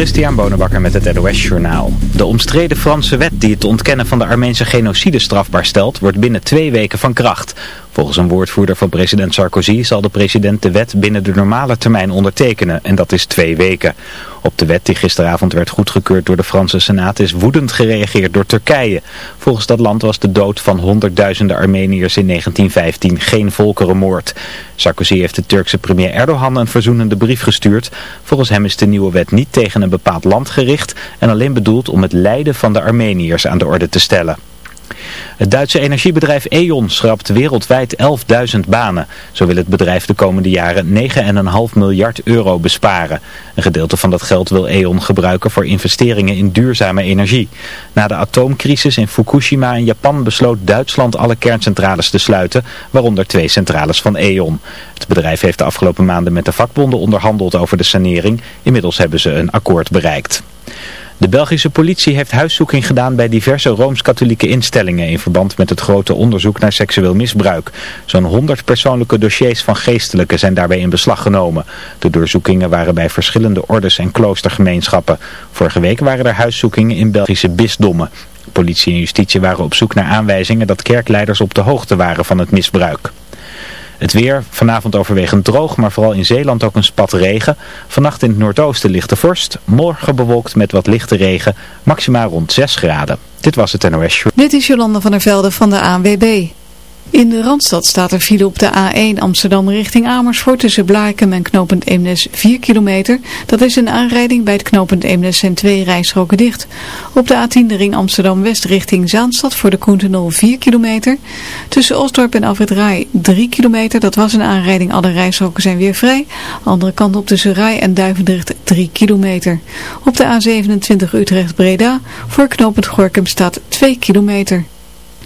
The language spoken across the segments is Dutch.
Christian Bonenbakker met het NOS Journaal. De omstreden Franse wet die het ontkennen van de Armeense genocide strafbaar stelt, wordt binnen twee weken van kracht. Volgens een woordvoerder van president Sarkozy zal de president de wet binnen de normale termijn ondertekenen en dat is twee weken. Op de wet die gisteravond werd goedgekeurd door de Franse Senaat is woedend gereageerd door Turkije. Volgens dat land was de dood van honderdduizenden Armeniërs in 1915 geen volkerenmoord. Sarkozy heeft de Turkse premier Erdogan een verzoenende brief gestuurd. Volgens hem is de nieuwe wet niet tegen een bepaald land gericht en alleen bedoeld om het lijden van de Armeniërs aan de orde te stellen. Het Duitse energiebedrijf E.ON schrapt wereldwijd 11.000 banen. Zo wil het bedrijf de komende jaren 9,5 miljard euro besparen. Een gedeelte van dat geld wil E.ON gebruiken voor investeringen in duurzame energie. Na de atoomcrisis in Fukushima in Japan besloot Duitsland alle kerncentrales te sluiten, waaronder twee centrales van E.ON. Het bedrijf heeft de afgelopen maanden met de vakbonden onderhandeld over de sanering. Inmiddels hebben ze een akkoord bereikt. De Belgische politie heeft huiszoeking gedaan bij diverse Rooms-Katholieke instellingen in verband met het grote onderzoek naar seksueel misbruik. Zo'n 100 persoonlijke dossiers van geestelijken zijn daarbij in beslag genomen. De doorzoekingen waren bij verschillende ordes en kloostergemeenschappen. Vorige week waren er huiszoekingen in Belgische bisdommen. Politie en justitie waren op zoek naar aanwijzingen dat kerkleiders op de hoogte waren van het misbruik. Het weer, vanavond overwegend droog, maar vooral in Zeeland ook een spat regen. Vannacht in het noordoosten lichte vorst. Morgen bewolkt met wat lichte regen, maximaal rond 6 graden. Dit was het NOS Show. Dit is Jolanda van der Velde van de ANWB. In de Randstad staat er file op de A1 Amsterdam richting Amersfoort tussen Blaakem en knooppunt Eemnes 4 kilometer. Dat is een aanrijding bij het knooppunt Eemnes zijn twee rijstroken dicht. Op de A10 de ring Amsterdam West richting Zaanstad voor de Koentenol 4 kilometer. Tussen Osdorp en Afrit Rai 3 kilometer. Dat was een aanrijding, alle rijstroken zijn weer vrij. Andere kant op tussen Rai en Duivendrecht 3 kilometer. Op de A27 Utrecht Breda voor knooppunt Gorkum staat 2 kilometer.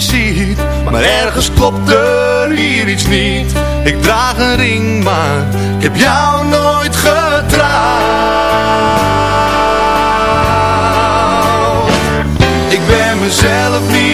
ziet Maar ergens klopt er hier iets niet. Ik draag een ring maar ik heb jou nooit getrouwd. Ik ben mezelf niet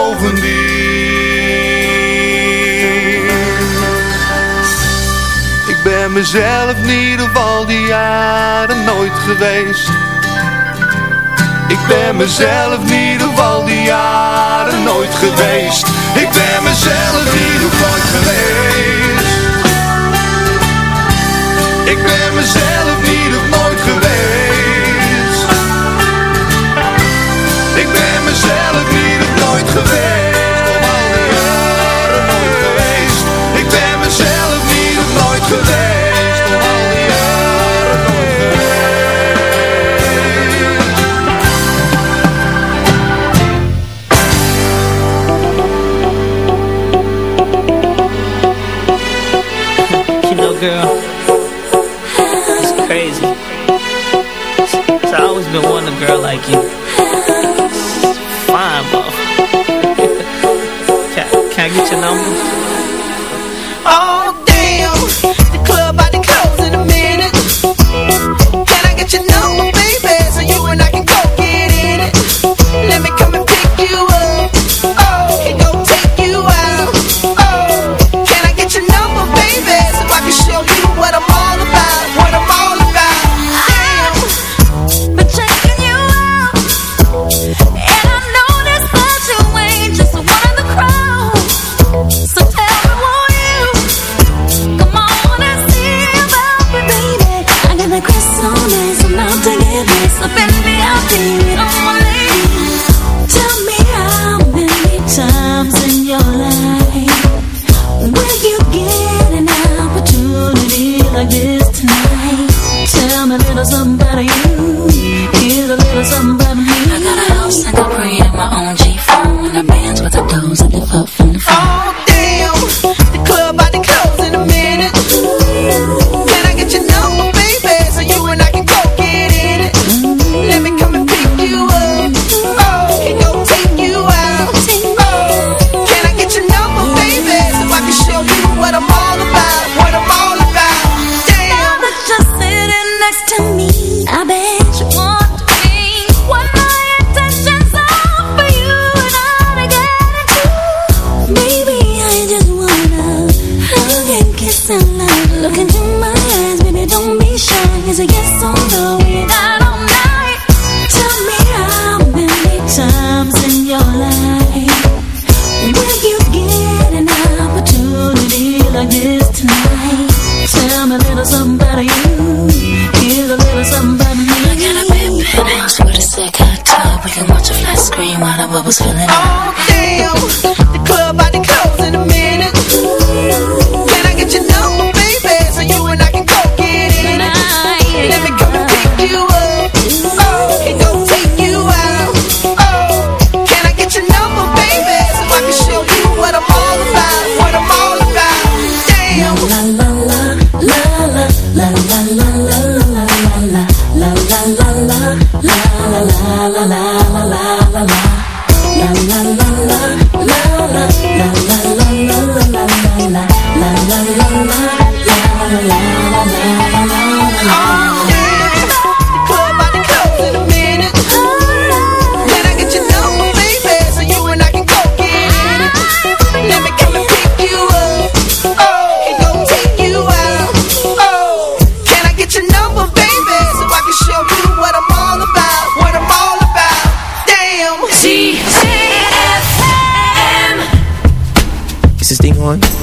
mezelf niet op al die jaren nooit geweest. Ik ben mezelf niet op al die jaren nooit geweest. Ik ben mezelf niet op nooit geweest. Ik ben mezelf niet op nooit geweest. Ik ben mezelf niet op nooit geweest been wanting a girl like you. Fine, buff. can, can I get your number?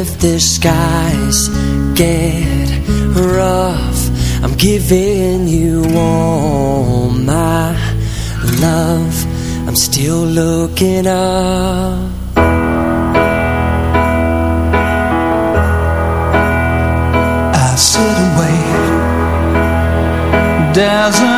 if the skies get rough I'm giving you all my love. I'm still looking up. I sit and wait. There's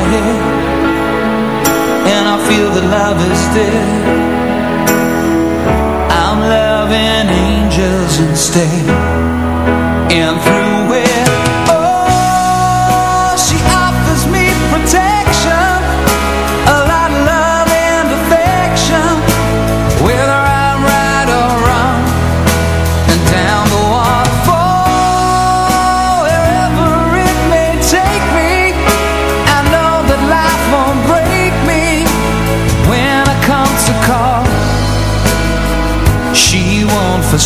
love is dead, I'm loving angels instead.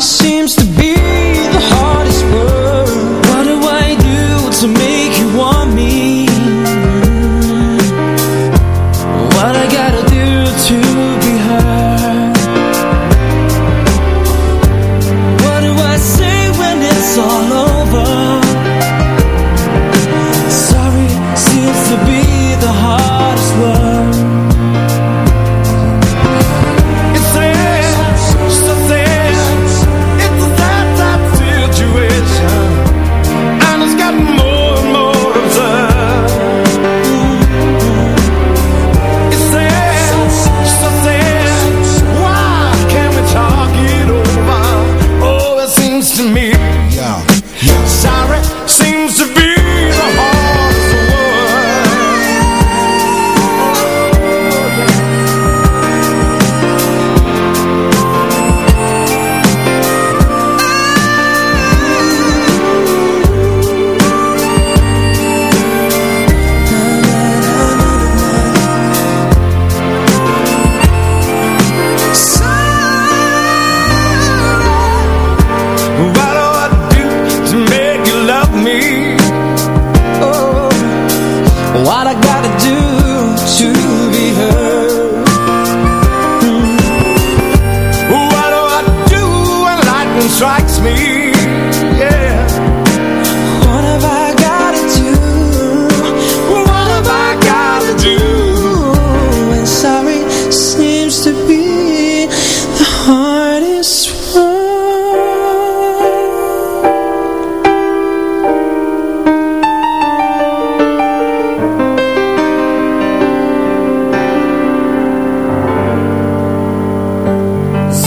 seems to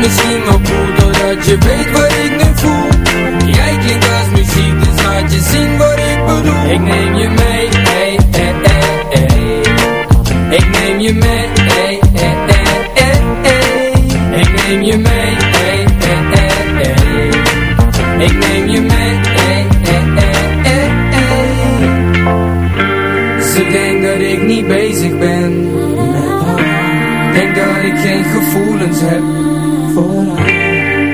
misschien wel cool Doordat je weet wat ik nu voel Jij klinkt als muziek Dus laat je zien wat ik bedoel Ik neem je mee hey, hey, hey, hey. Ik neem je mee hey, hey, hey, hey, hey. Ik neem je mee hey. Ze denkt dat ik niet bezig ben Denk dat ik geen gevoelens heb voor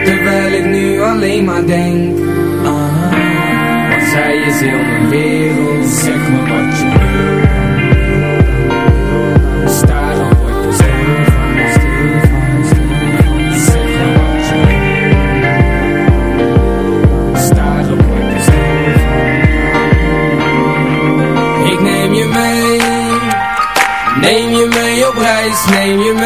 Terwijl ik nu alleen maar denk haar Want zij is heel mijn wereld Zeg me wat je wil. Je stil van, stil van Zeg me wat je wil. Je stil van Ik neem je mee Neem je mee op reis, neem je mee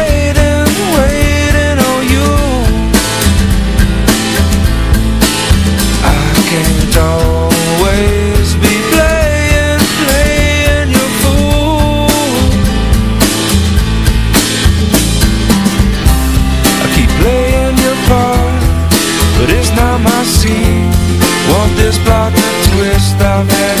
Amen.